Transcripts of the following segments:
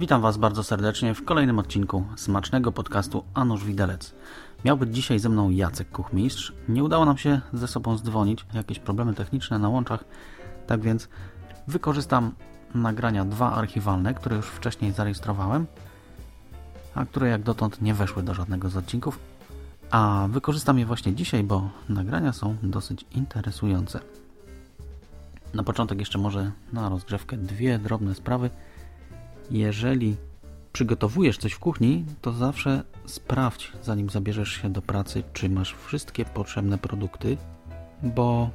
Witam Was bardzo serdecznie w kolejnym odcinku smacznego podcastu Anusz Widelec. Miał być dzisiaj ze mną Jacek Kuchmistrz. Nie udało nam się ze sobą zdzwonić, jakieś problemy techniczne na łączach, tak więc wykorzystam nagrania dwa archiwalne, które już wcześniej zarejestrowałem, a które jak dotąd nie weszły do żadnego z odcinków. A wykorzystam je właśnie dzisiaj, bo nagrania są dosyć interesujące. Na początek jeszcze może na rozgrzewkę dwie drobne sprawy. Jeżeli przygotowujesz coś w kuchni, to zawsze sprawdź, zanim zabierzesz się do pracy, czy masz wszystkie potrzebne produkty, bo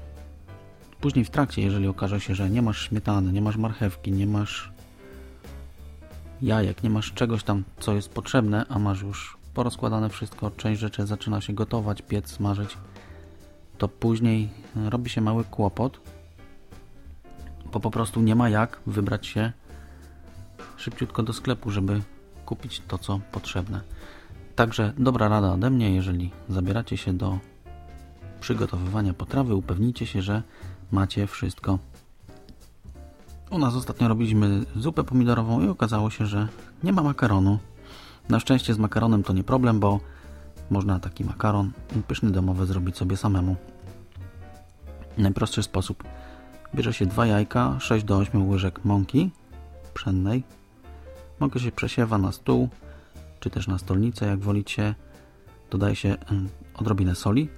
później w trakcie, jeżeli okaże się, że nie masz śmietany, nie masz marchewki, nie masz jajek, nie masz czegoś tam, co jest potrzebne, a masz już porozkładane wszystko, część rzeczy zaczyna się gotować, piec, smażyć, to później robi się mały kłopot, bo po prostu nie ma jak wybrać się szybciutko do sklepu, żeby kupić to, co potrzebne. Także dobra rada ode mnie, jeżeli zabieracie się do przygotowywania potrawy, upewnijcie się, że macie wszystko. U nas ostatnio robiliśmy zupę pomidorową i okazało się, że nie ma makaronu. Na szczęście z makaronem to nie problem, bo można taki makaron pyszny domowy zrobić sobie samemu. Najprostszy sposób. Bierze się dwa jajka, 6 do 8 łyżek mąki pszennej. Mąkę się przesiewa na stół, czy też na stolnicę, jak wolicie. Dodaje się odrobinę soli.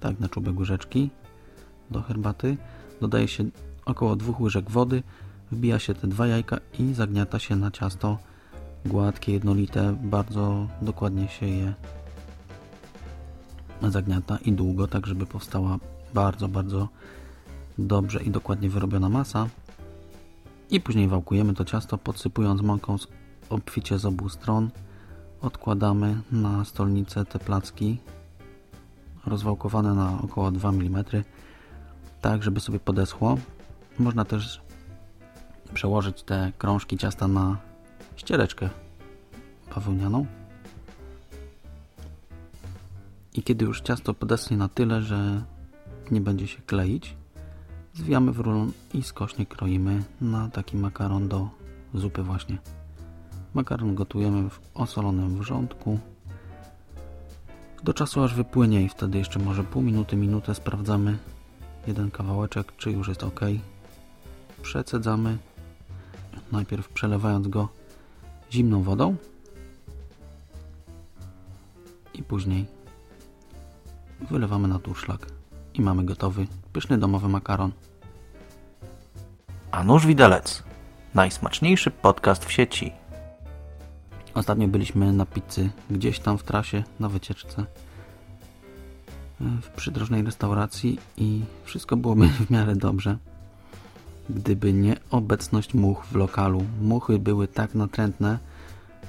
Tak, na czubek łyżeczki do herbaty. Dodaje się około dwóch łyżek wody. Wbija się te dwa jajka i zagniata się na ciasto gładkie, jednolite. Bardzo dokładnie się je zagniata i długo, tak żeby powstała bardzo, bardzo dobrze i dokładnie wyrobiona masa. I później wałkujemy to ciasto, podsypując mąką z obficie z obu stron. Odkładamy na stolnicę te placki rozwałkowane na około 2 mm, tak żeby sobie podeschło. Można też przełożyć te krążki ciasta na ściereczkę bawełnianą. I kiedy już ciasto podeschnie na tyle, że nie będzie się kleić, zwijamy w rulon i skośnie kroimy na taki makaron do zupy właśnie. Makaron gotujemy w osolonym wrzątku. Do czasu aż wypłynie i wtedy jeszcze może pół minuty, minutę sprawdzamy. Jeden kawałeczek, czy już jest ok. Przecedzamy, najpierw przelewając go zimną wodą. I później wylewamy na turszlak i mamy gotowy pyszny domowy makaron. A nóż widelec. Najsmaczniejszy podcast w sieci. Ostatnio byliśmy na pizzy gdzieś tam w trasie, na wycieczce w przydrożnej restauracji i wszystko byłoby w miarę dobrze. Gdyby nie obecność much w lokalu. Muchy były tak natrętne,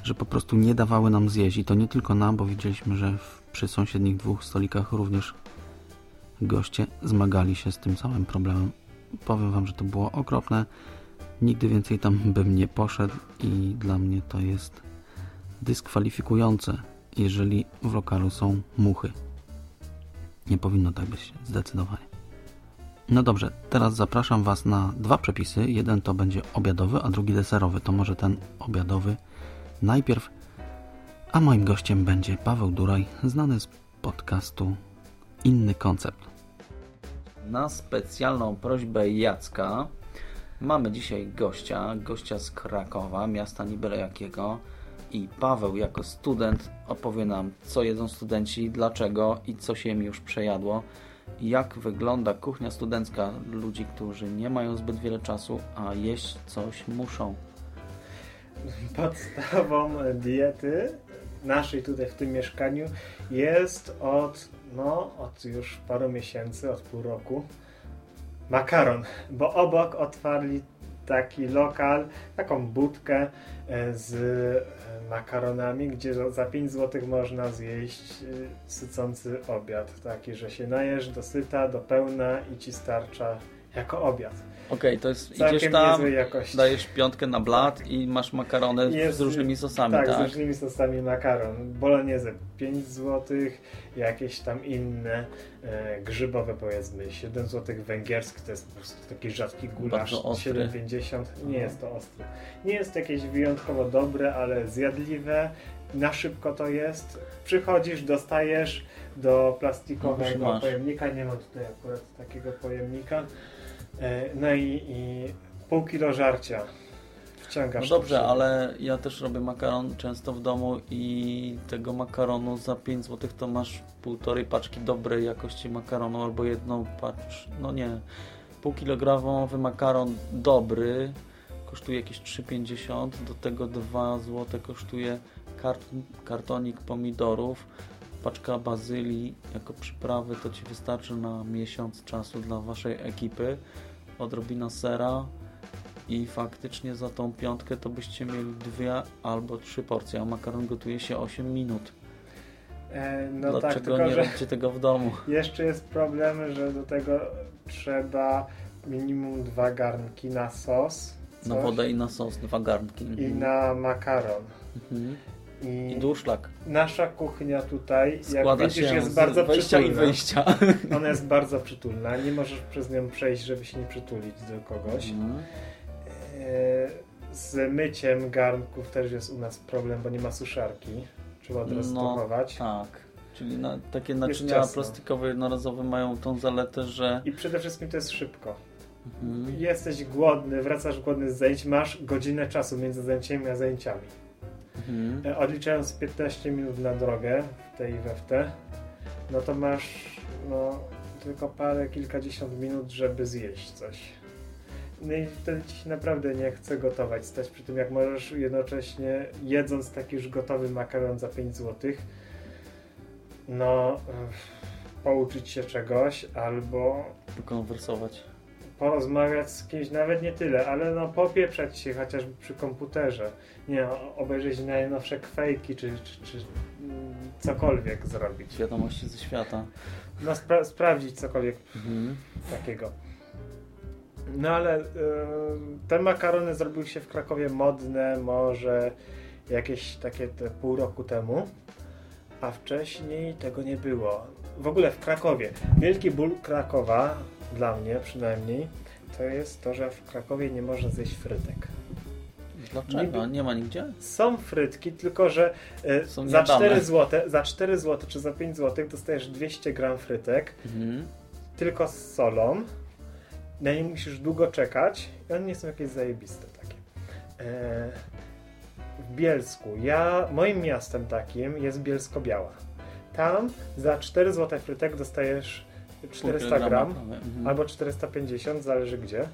że po prostu nie dawały nam zjeść. I to nie tylko nam, bo widzieliśmy, że w, przy sąsiednich dwóch stolikach również goście zmagali się z tym samym problemem. Powiem Wam, że to było okropne. Nigdy więcej tam bym nie poszedł i dla mnie to jest dyskwalifikujące, jeżeli w lokalu są muchy. Nie powinno tak być, zdecydowanie. No dobrze, teraz zapraszam Was na dwa przepisy. Jeden to będzie obiadowy, a drugi deserowy. To może ten obiadowy najpierw. A moim gościem będzie Paweł Duraj, znany z podcastu Inny Koncept. Na specjalną prośbę Jacka mamy dzisiaj gościa, gościa z Krakowa, miasta nie byle jakiego. I Paweł jako student opowie nam, co jedzą studenci, dlaczego i co się im już przejadło jak wygląda kuchnia studencka ludzi, którzy nie mają zbyt wiele czasu, a jeść coś muszą. Podstawą diety naszej tutaj w tym mieszkaniu jest od, no, od już paru miesięcy, od pół roku makaron, bo obok otwarli taki lokal, taką budkę e, z e, makaronami, gdzie za- za 5 zł można zjeść e, sycący obiad. Taki, że się najesz do syta, do pełna i ci starcza jako obiad. Okej, to jest, idziesz Całkiem tam, niezłej jakości. dajesz piątkę na blat i masz makarony Jest- z różnymi sosami, tak, tak? z różnymi sosami makaron. Bolognese 5 zł, jakieś tam inne e, grzybowe powiedzmy 7 zł, węgierski to jest po prostu taki rzadki gulasz Bardzo ostry. 7,50. Nie jest to ostre. Nie jest jakieś wyjątkowo dobre, ale zjadliwe. Na szybko to jest. Przychodzisz, dostajesz do plastikowego masz. pojemnika. Nie mam tutaj akurat takiego pojemnika. E, no i, i pół kilo żarcia. No Wciągasz to dobrze, ale ja też robię makaron często w domu i tego makaronu za 5 zł to masz półtorej paczki dobrej jakości makaronu albo jedną pacz, no nie, pół kilogramowy makaron dobry kosztuje jakieś 3,50, do tego 2 zł kosztuje kart, kartonik pomidorów, paczka bazylii jako przyprawy to Ci wystarczy na miesiąc czasu dla Waszej ekipy, odrobina sera, i faktycznie za tą piątkę to byście mieli dwie albo trzy porcje, a makaron gotuje się 8 minut. E, no tak, Dlaczego tylko nie że robicie tego w domu? jeszcze jest problem, że do tego trzeba minimum dwa garnki na sos Na coś, wodę i na sos, dwa garnki. i Mhm. na makaron. Mhm. I, I durszlak. nasza kuchnia tutaj, jak Składa widzisz, się jest bardzo wejścia i przytulna. wyjścia. Ona jest bardzo przytulna. Nie możesz przez nią przejść, żeby się nie przytulić do kogoś. Mhm. Z myciem garnków też jest u nas problem, bo nie ma suszarki. Trzeba od razu No. Tak. Czyli na, takie naczynia plastikowe jednorazowe mają tą zaletę, że I przede wszystkim to jest szybko. mhm. Jesteś głodny, wracasz głodny z zajęć, masz godzinę czasu między zajęciami a zajęciami. Mhm. E, Odliczając 15 minut na drogę w tej i we w te, no to masz no, tylko parę, kilkadziesiąt minut, żeby zjeść coś. No i wtedy ci się naprawdę nie chce gotować, stać przy tym jak możesz jednocześnie jedząc taki już gotowy makaron za 5 zł, no ech, pouczyć się czegoś albo Konwersować. Porozmawiać z kimś, nawet nie tyle, ale no popieprzać się chociażby przy komputerze. Nie, obejrzeć najnowsze kwejki, czy, czy, czy mm, cokolwiek zrobić. Wiadomości ze świata. No spra- sprawdzić cokolwiek Mhm. takiego. No ale e, te makarony zrobiły się w Krakowie modne może jakieś takie pół roku temu, a wcześniej tego nie było. W ogóle w Krakowie. Wielki ból Krakowa, dla mnie przynajmniej, to jest to, że w Krakowie nie można zjeść frytek. Dlaczego? Nie ma nigdzie? Są frytki, tylko że Są za niedane. 4 zł, za 4 zł czy za 5 zł dostajesz 200 gram frytek, Mhm. tylko z solą. Na nie musisz długo czekać i one nie są jakieś zajebiste takie. E, w Bielsku, ja, moim miastem takim jest Bielsko-Biała. Tam za 4 zł frytek dostajesz 400 Pół gram mhm. albo 450, zależy gdzie.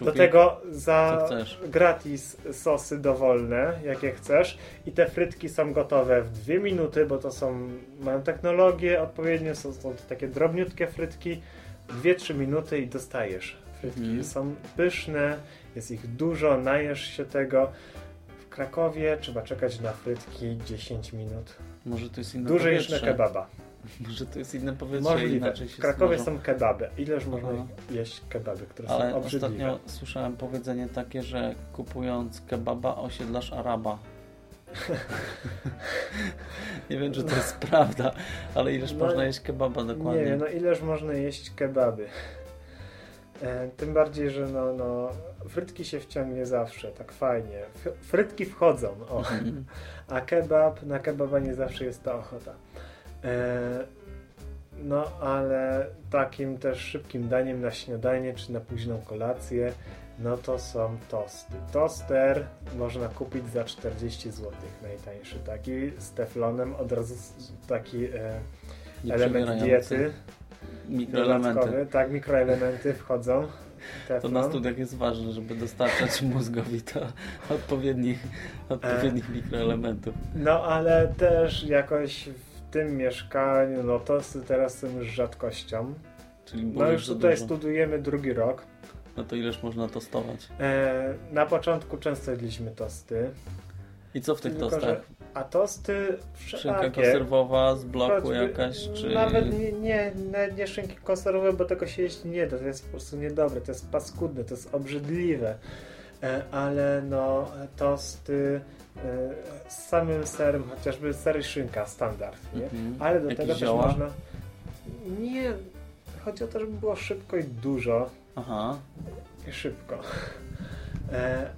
Do tego za gratis sosy dowolne, jakie chcesz i te frytki są gotowe w dwie minuty, bo to są, mają technologię odpowiednio, są, są to takie drobniutkie frytki, 2-3 minuty i dostajesz frytki. Mhm. Są pyszne, jest ich dużo, najesz się tego. W Krakowie trzeba czekać na frytki 10 minut. Może to jest inne kebaba. Może to jest inne powietrze i Możliwe. W Krakowie smażą. są kebaby. Ileż można Aha. jeść kebaby, które Ale są obrzydliwe? ostatnio słyszałem powiedzenie takie, że kupując kebaba osiedlasz Araba. nie wiem, czy to jest prawda, ale ileż No, można jeść kebaba dokładnie. Nie, no ileż można jeść kebaby. E, tym bardziej, że no, no, frytki się wciągnie zawsze, tak fajnie. F frytki wchodzą, o. Mhm. A kebab, na kebaba nie zawsze jest ta ochota. E, no, ale takim też szybkim daniem na śniadanie czy na późną kolację, no to są tosty. Toster można kupić za 40 zł, najtańszy taki z teflonem, od razu taki e, element diety. Mikroelementy. Tak, mikroelementy wchodzą. To Teflon. na studiach jest ważne, żeby dostarczać mózgowi to odpowiednich, odpowiednich mikroelementów. No ale też jakoś tym mieszkaniu, no tosty teraz są już rzadkością. Czyli No już tutaj dużo. studujemy drugi rok. No to ileż można tostować? E, na początku często jedliśmy tosty. I co w tych Tylko, tostach? że- A tosty Szynka konserwowa z bloku Choćby- jakaś, czy... Nawet nie, nie, nie szynki konserwowe, bo tego się jeść nie da. To jest po prostu niedobre, to jest paskudne, to jest obrzydliwe. E, ale no, tosty e, z samym serem, chociażby ser i szynka, standard, nie? Mhm. Ale do tego też zioła? można... Nie, chodzi o to, żeby było szybko i dużo. Aha. I szybko. E,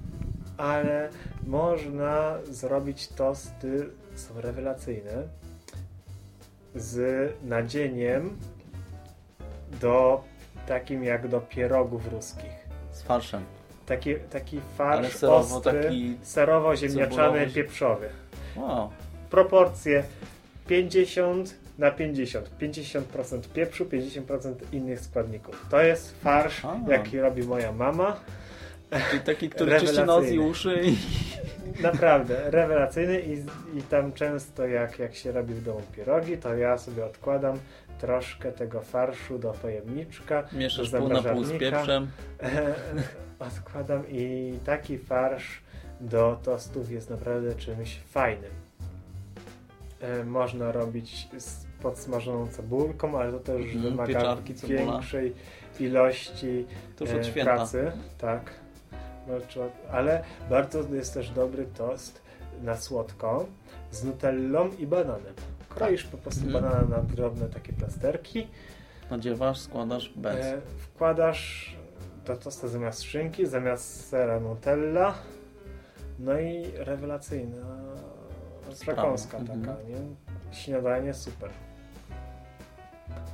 ale można zrobić tosty, są rewelacyjne, z nadzieniem do takim jak do pierogów ruskich. Z farszem. Taki, taki farsz serowo ostry, taki... serowo-ziemniaczany, pieprzowy. Wow. Proporcje 50 na 50. 50% pieprzu, 50% innych składników. To jest farsz, A. jaki robi moja mama. Czyli taki, który czyści nos i uszy i... Naprawdę, rewelacyjny i, i tam często jak, jak się robi w domu pierogi, to ja sobie odkładam troszkę tego farszu do pojemniczka, Mieszasz do pół na pół z pieprzem. odkładam i taki farsz do tostów jest naprawdę czymś fajnym. E, Można robić z podsmażoną cebulką, ale to też Mhm, wymaga większej ilości e, pracy. Tak. No, ale bardzo jest też dobry tost na słodko z nutellą i bananem. Kroisz po prostu Mhm. banana na drobne takie plasterki, Nadziewasz, składasz, bez. e, wkładasz do tosta zamiast szynki, zamiast sera nutella, no i rewelacyjna przekąska Mhm. taka, nie? Śniadanie super.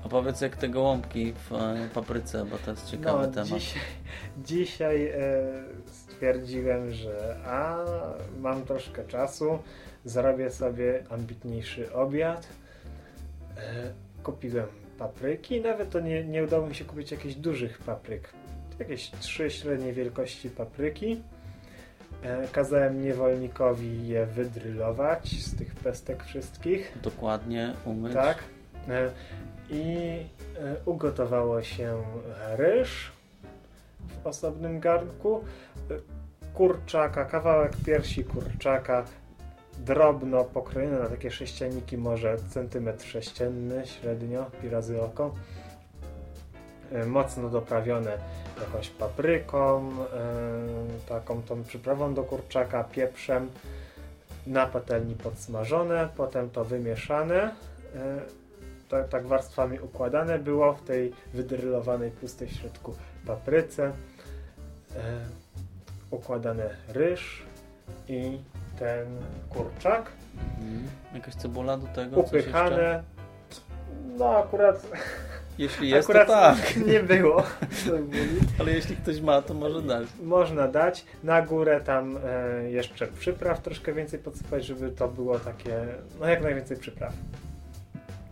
A powiedz jak te gołąbki w e, papryce, bo to jest ciekawy no, temat. Dzisiaj, dzisiaj e, stwierdziłem, że a mam troszkę czasu, zrobię sobie ambitniejszy obiad. E, kupiłem papryki, nawet to nie, nie udało mi się kupić jakichś dużych papryk. Jakieś trzy średniej wielkości papryki. E, kazałem niewolnikowi je wydrylować z tych pestek wszystkich. Dokładnie umyć. Tak. E, I ugotowało się ryż osobnym garnku, kurczaka, kawałek piersi kurczaka, drobno pokrojony na takie sześcianiki, może centymetr sześcienny średnio, pi razy oko. E, Mocno doprawione jakąś papryką, e, taką tą przyprawą do kurczaka, pieprzem, na patelni podsmażone, potem to wymieszane, tak, tak warstwami układane było w tej wydrylowanej pustej w środku papryce, układany ryż i ten kurczak, Mhm. Jakaś cebula do tego? Coś jeszcze? upychane. No akurat, Jeśli jest, akurat to tak. nie było. Ale jeśli ktoś ma, to może dać. Można dać. Na górę tam e, jeszcze przypraw troszkę więcej podsypać, żeby to było takie, no jak najwięcej przypraw.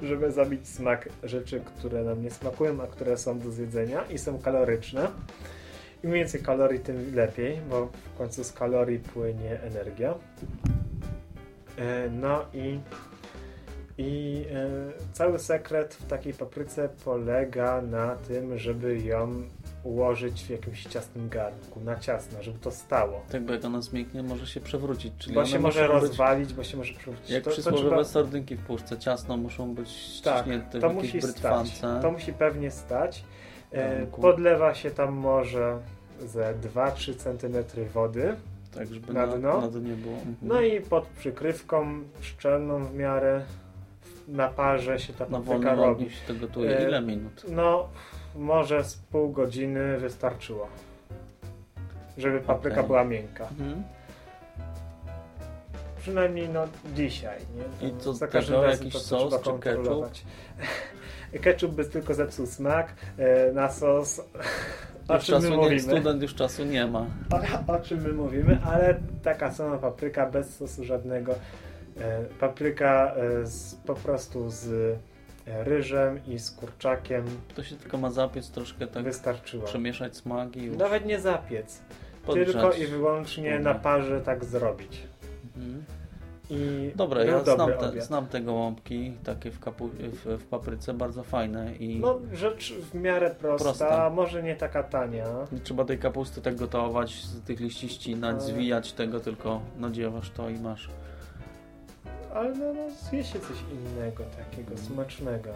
Żeby zabić smak rzeczy, które nam nie smakują, a które są do zjedzenia i są kaloryczne. Im więcej kalorii, tym lepiej, bo w końcu z kalorii płynie energia. E, no i, i e, cały sekret w takiej papryce polega na tym, żeby ją ułożyć w jakimś ciasnym garnku, na ciasno, żeby to stało. Tak, bo jak ona zmięknie, może się przewrócić. Czyli Bo się może muszą być, rozwalić, bo się może przewrócić. Jak to, przysłowiowe trzeba, sardynki w puszce, ciasno muszą być tak, ściśnięte to w musi jakiejś stać. brytwance. To musi pewnie stać. E, Garnku. podlewa się tam może ze 2-3 cm wody. Tak, żeby na dno. na dnie było. Mhm. No i pod przykrywką szczelną w miarę na parze się ta papryka robi. się to gotuje. E, Ile minut? No, może z pół godziny wystarczyło. Żeby papryka Okej. była miękka. Mhm. Przynajmniej no dzisiaj, nie? I co za każdym razem jakiś to sos czy kontrolować. Ketchup by tylko zepsuł smak e, na sos. O Już czym my czasu nie, mówimy? student już czasu nie ma. O, o czym my mówimy, ale taka sama papryka bez sosu żadnego. E, papryka e, z, po prostu z ryżem i z kurczakiem To się tylko ma zapiec troszkę tak, wystarczyło. przemieszać smaki i już Nawet nie zapiec, podgrzać. tylko i wyłącznie wspólnie. na parze tak zrobić. Mhm. I Dobra, ja znam te, znam te gołąbki, takie w, kapu, w, w papryce, bardzo fajne i No, rzecz w miarę prosta, Prosta. może nie taka tania. nie trzeba tej kapusty tak gotować, z tych liści ścinać, Ale- zwijać tego, tylko nadziewasz to i masz. Ale no, no zje się coś innego, takiego smacznego.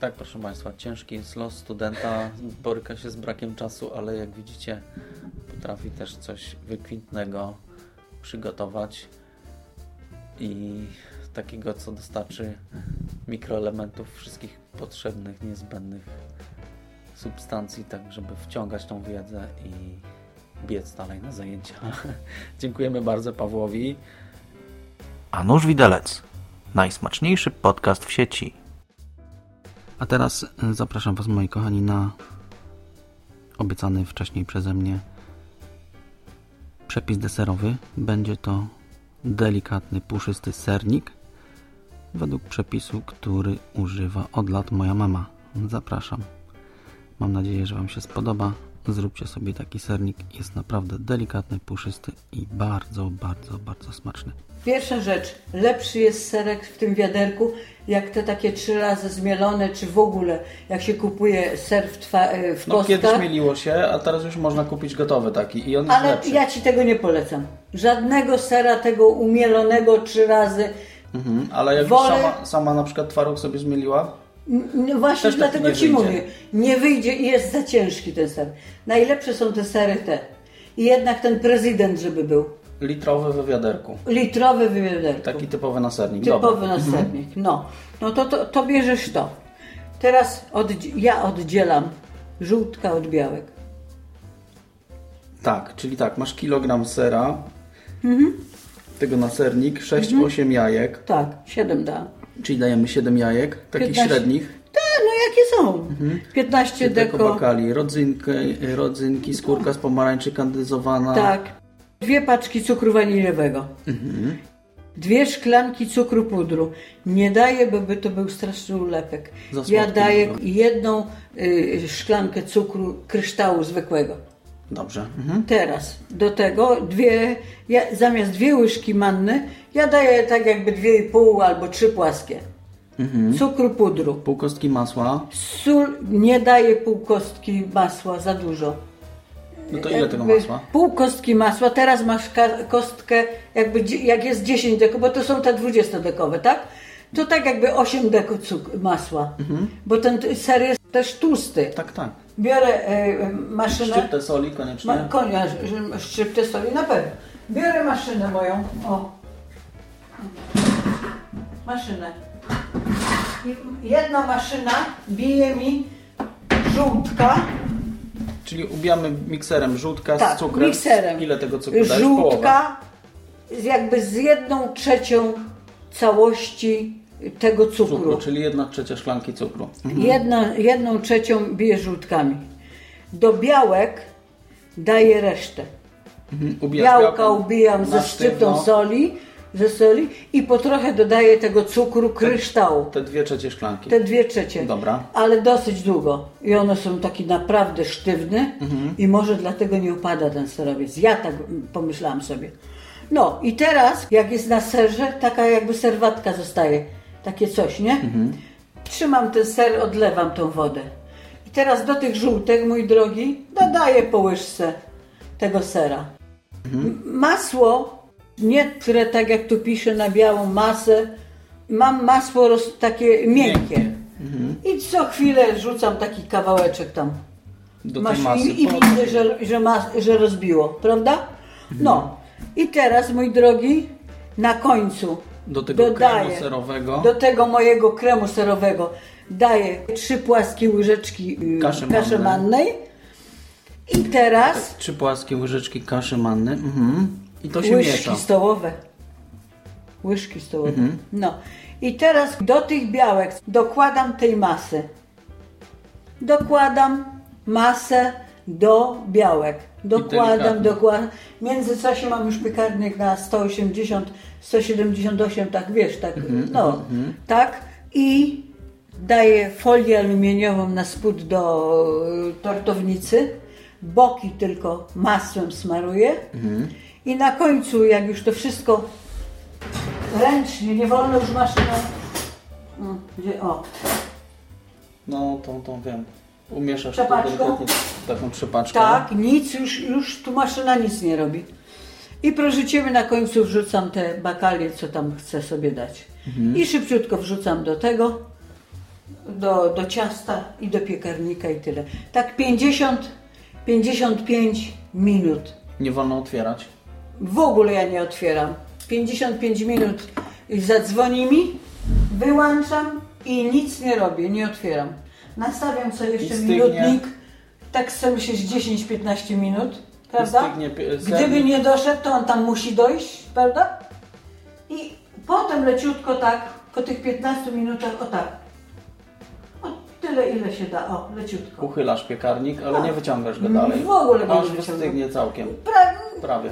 Tak, proszę Państwa, ciężki jest los studenta, boryka się z brakiem czasu, ale jak widzicie, potrafi też coś wykwintnego przygotować i takiego, co dostarczy mikroelementów, wszystkich potrzebnych, niezbędnych substancji, tak żeby wciągać tą wiedzę i biec dalej na zajęcia. Dziękujemy bardzo Pawłowi. A nóż widelec. Najsmaczniejszy podcast w sieci. A teraz zapraszam Was, moi kochani, na obiecany wcześniej przeze mnie przepis deserowy. Będzie to delikatny, puszysty sernik według przepisu, który używa od lat moja mama. Zapraszam. Mam nadzieję, że Wam się spodoba. Zróbcie sobie taki sernik. Jest naprawdę delikatny, puszysty i bardzo, bardzo, bardzo smaczny. Pierwsza rzecz, lepszy jest serek w tym wiaderku, jak te takie trzy razy zmielone, czy w ogóle, jak się kupuje ser w, twa, e, w No kostkach. kiedyś mieliło się, a teraz już można kupić gotowy taki i on jest Ale lepszy. ja Ci tego nie polecam. Żadnego sera tego umielonego trzy razy. Mhm, ale jak Wolę- sama, sama na przykład twaróg sobie zmieliła, No właśnie Też taki dlatego Ci wyjdzie. mówię. Nie wyjdzie i jest za ciężki ten ser. Najlepsze są te sery te. I jednak ten prezydent, żeby był. litrowy w wiaderku. Litrowy w wiaderku. Taki typowy na sernik. Typowy Dobra. nasernik. No, no to, to, to bierzesz to. Teraz oddzie- ja oddzielam żółtka od białek. Tak, czyli tak, masz kilogram sera, Mhm. tego na sernik, 6-8 jajek, Tak, 7 dam. Czyli dajemy 7 jajek, takich 15. średnich. Te, no jakie są? 15 Deko deko. bakali, rodzynkę, rodzynki, skórka z pomarańczy kandyzowana. Tak. Dwie paczki cukru waniliowego. Dwie szklanki cukru pudru. Nie daję, bo by to był straszny ulepek. Ja daję jedną y, szklankę cukru kryształu zwykłego. Dobrze. Mhm. Teraz do tego dwie, ja, zamiast dwie łyżki manny, ja daję tak jakby dwie i pół albo trzy płaskie. Cukru pudru. Pół kostki masła. Sól nie daję pół kostki masła, za dużo. No to ile tego Jakby masła? Pół kostki masła, teraz masz kostkę, jakby jak jest 10 deko, bo to są te 20-dekowe, tak? To tak jakby 8 deko masła, bo ten ser jest też tłusty. Tak, tak. Biorę e, e, maszynę. Szczyptę soli koniecznie. Ma, konia, szczyptę soli na pewno. Biorę maszynę moją. O. Maszynę. I jedna maszyna bije mi żółtka. Czyli ubijamy mikserem żółtka Tak, z cukrem. mikserem. Ile tego cukru dajesz? Żółtka jakby z jedną trzecią całości tego cukru. Cukru, czyli jedna trzecia szklanki cukru. Jedna, jedną trzecią bije żółtkami. Do białek daję resztę. Mhm. Ubijasz Białka ubijam ze szczyptą sztywno. soli, ze soli i po trochę dodaję tego cukru kryształu. Te dwie trzecie szklanki. Te dwie trzecie. Dobra. Ale dosyć długo. I one są takie naprawdę sztywne Mhm. i może dlatego nie upada ten serowiec. Ja tak pomyślałam sobie. No i teraz, jak jest na serze, taka jakby serwatka zostaje. Takie coś, nie? Mhm. Trzymam ten ser, odlewam tą wodę. I teraz do tych żółtek, mój drogi, dodaję po łyżce tego sera. M- Masło, nie które tak jak tu pisze na białą masę, mam masło roz, takie miękkie. I co chwilę rzucam taki kawałeczek tam. Do Masz, masy. I, i widzę, że, że, mas, że rozbiło, prawda? No. I teraz, mój drogi, na końcu Do tego dodaję kremu serowego. do tego mojego kremu serowego daję trzy płaskie łyżeczki y, Kaszy kaszy mannej. mannej. I teraz Trzy płaskie łyżeczki kaszy manny. Mhm. I to się łyżki miesza. stołowe. Łyżki stołowe. Mhm. No. I teraz do tych białek dokładam tej masy. Dokładam masę do białek. Dokładam, dokładam. W międzyczasie mam już piekarnik na 180, 178, tak wiesz, tak, Mhm, no, tak. I daję folię aluminiową na spód do y, tortownicy. Boki tylko masłem smaruję. Mhm. I na końcu, jak już to wszystko ręcznie, nie wolno już maszyną. Mm, Gdzie, o, No, tą, tą wiem. Umieszasz Trzepaczką? taką trzepaczką. tak, nic, już, już tu maszyna nic nie robi. I proszę Ciebie, na końcu wrzucam te bakalie, co tam chcę sobie dać. I szybciutko wrzucam do tego, do, do ciasta i do piekarnika i tyle. Tak 50, 55 minut. Nie wolno otwierać. W ogóle ja nie otwieram. 55 minut zadzwoni mi, wyłączam i nic nie robię, nie otwieram. Nastawiam sobie jeszcze stygnie. minutnik, tak sobie myślę, że 10-15 minut, prawda? stygnie. Gdyby nie doszedł, to on tam musi dojść, prawda? I potem leciutko tak, po tych 15 minutach, o tak. O tyle, ile się da, o, leciutko. Uchylasz piekarnik, ale Tak. nie wyciągasz go dalej. W ogóle go nie wystygnie całkiem. Pra- Prawie.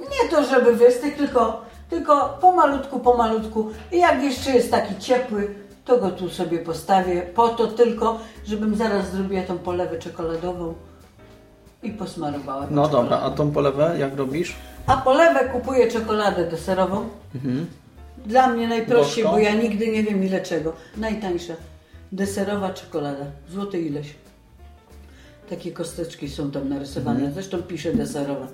Nie to, żeby wystygł, tylko, tylko pomalutku, pomalutku. I jak jeszcze jest taki ciepły, to go tu sobie postawię. Po to tylko, żebym zaraz zrobiła tą polewę czekoladową i posmarowała. No dobra, czekoladą. a tą polewę jak robisz? A polewę kupuję czekoladę deserową. Dla mnie najprościej, bo ja nigdy nie wiem ile czego. Najtańsza. Deserowa czekolada. Złoty ileś. Takie kosteczki są tam narysowane. Zresztą piszę deserowa.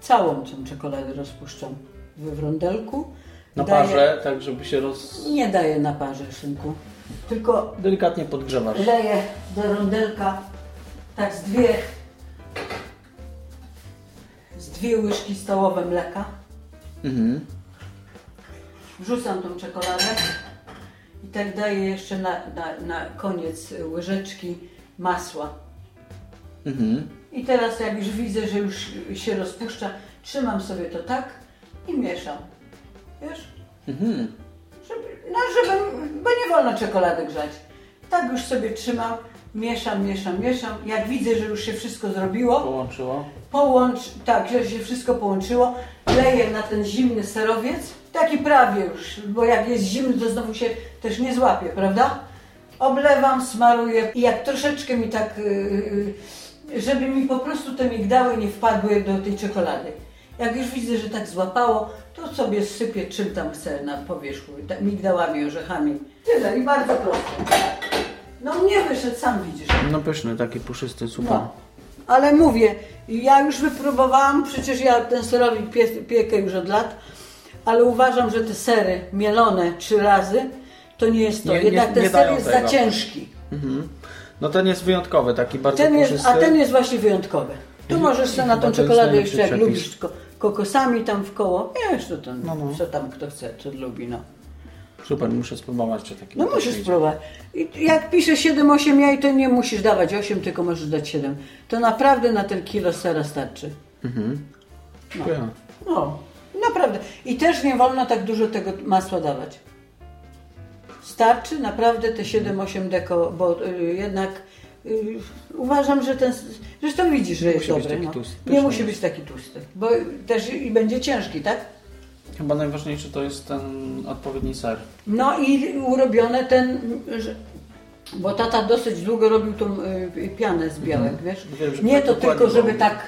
Całą tą czekoladę rozpuszczam w rondelku. Na Daję- parze, tak żeby się roz... Nie daję na parze szynku. Tylko Delikatnie podgrzewasz. leję do rondelka tak z dwie z dwie łyżki stołowe mleka. Mhm. Wrzucam tą czekoladę i tak daję jeszcze na, na, na koniec łyżeczki masła. Mhm. I teraz jak już widzę, że już się rozpuszcza, trzymam sobie to tak i mieszam. Wiesz? Mhm. Żeby, no żeby, bo nie wolno czekolady grzać. Tak już sobie trzymam, mieszam, mieszam, mieszam. Jak widzę, że już się wszystko zrobiło, Połączyło. połącz, tak, że się wszystko połączyło, leję na ten zimny serowiec, taki prawie już, bo jak jest zimny, to znowu się też nie złapie, prawda? Oblewam, smaruję i jak troszeczkę mi tak, yy, yy, żeby mi po prostu te migdały nie wpadły do tej czekolady. Jak już widzę, że tak złapało, to sobie sypię czym tam chcę na powierzchu, ta- migdałami, orzechami. Tyle i bardzo proste. No mnie wyszedł, sam widzisz. No pyszny, taki puszysty, super. No. Ale mówię, ja już wypróbowałam, przecież ja ten serowik pie, piekę już od lat, ale uważam, że te sery mielone trzy razy to nie jest to. Nie- nie- Jednak ten nie ser dają jest tego. za ciężki. Mhm. No ten jest wyjątkowy, taki bardzo Ten jest, a ten jest właśnie wyjątkowy. Tu możesz sobie na tą czekoladę jeszcze, jak lubisz, ko kokosami tam w koło. Wiesz, to tam, No, no. co tam kto chce, co lubi, no. Super, muszę spróbować, czy taki No musisz spróbować. I jak pisze 7-8 jaj, to nie musisz dawać 8, tylko możesz dać 7. To naprawdę na ten kilo sera starczy. Dziękuję. No, naprawdę. I też nie wolno tak dużo tego masła dawać. Starczy naprawdę te 7-8 deko, bo y, jednak uważam, że ten. Zresztą widzisz, że jest dobry. No. tłusty. Nie musi być taki tłusty, bo też i będzie ciężki, tak? Chyba najważniejszy to jest ten odpowiedni ser. No i urobione ten, że, bo tata dosyć długo robił tą y, pianę z białek, wiesz? Wiem, Nie tak to tylko, żeby tak,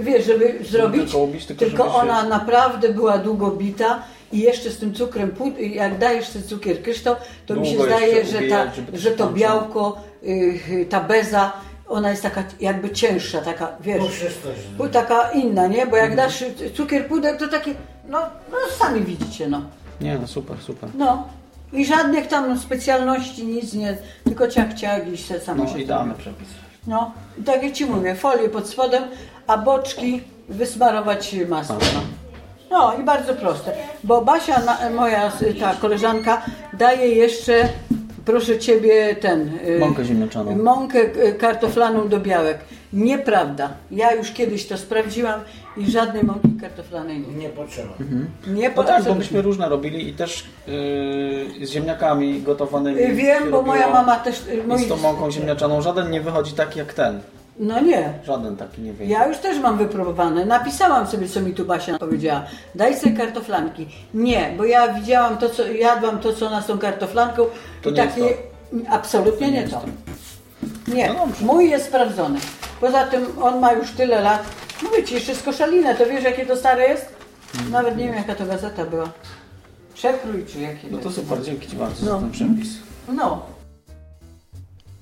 y, wiesz, żeby zrobić, tylko ubić, tylko tylko żeby się- ona naprawdę była długo bita i jeszcze z tym cukrem, pud- jak dajesz ten cukier kryształ, to mi się Długo zdaje, że, ta, ubijać, to że to białko, y, y, ta beza, ona jest taka jakby cięższa, taka, wiesz, pu- taka inna, nie? Bo jak dasz y, cukier puder, to takie, no, no sami widzicie, no. Nie, no super, super. No. I żadnych tam specjalności, nic nie, tylko ciach, ciach i się samo No idealny przepis. No, i tak jak Ci mówię, folię pod spodem, a boczki wysmarować masłem. No. no i bardzo proste, bo Basia, moja ta koleżanka, daje jeszcze, proszę Ciebie, ten... y, Mąkę ziemniaczaną. Mąkę y, kartoflaną do białek. Nieprawda. Ja już kiedyś to sprawdziłam i żadnej mąki kartoflanej nie. Nie potrzeba. Nie No po tak, bo myśmy różne robili i też yy, z ziemniakami gotowanymi. Wiem, bo moja mama też... y, moi- z tą mąką ziemniaczaną żaden nie wychodzi taki jak ten. No nie. Żaden taki nie wyjdzie. Ja już też mam wypróbowane. Napisałam sobie, co mi tu Basia powiedziała. Daj sobie kartoflanki. Nie, bo ja widziałam to, co jadłam to, co ona z tą kartoflanką To i nie takie. jest Absolutnie nie jest to. to. Nie, No mój jest sprawdzony. Poza tym on ma już tyle lat Mówię ci, jeszcze z koszalina, to wiesz jakie to stare jest? Nawet nie wiem jaka to gazeta była. Przekrój czy jakie No to super, dzięki Ci bardzo No. za ten przepis. No.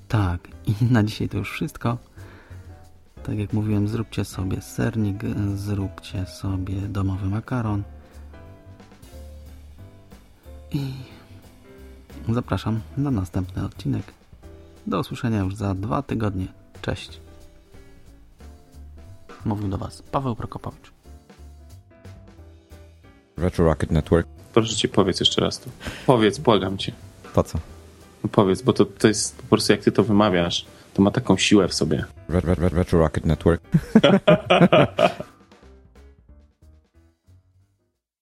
Tak, i na dzisiaj to już wszystko. Tak jak mówiłem, zróbcie sobie sernik, zróbcie sobie domowy makaron. I zapraszam na następny odcinek. Do usłyszenia już za dwa tygodnie. Cześć. Mówił do Was Paweł Prokopowicz. Retro Rocket Network. Proszę cię, powiedz jeszcze raz to. Powiedz, błagam cię. Po co? No powiedz, bo to, to jest po prostu jak ty to wymawiasz, to ma taką siłę w sobie. Ret, ret, ret, Retro Rocket Network.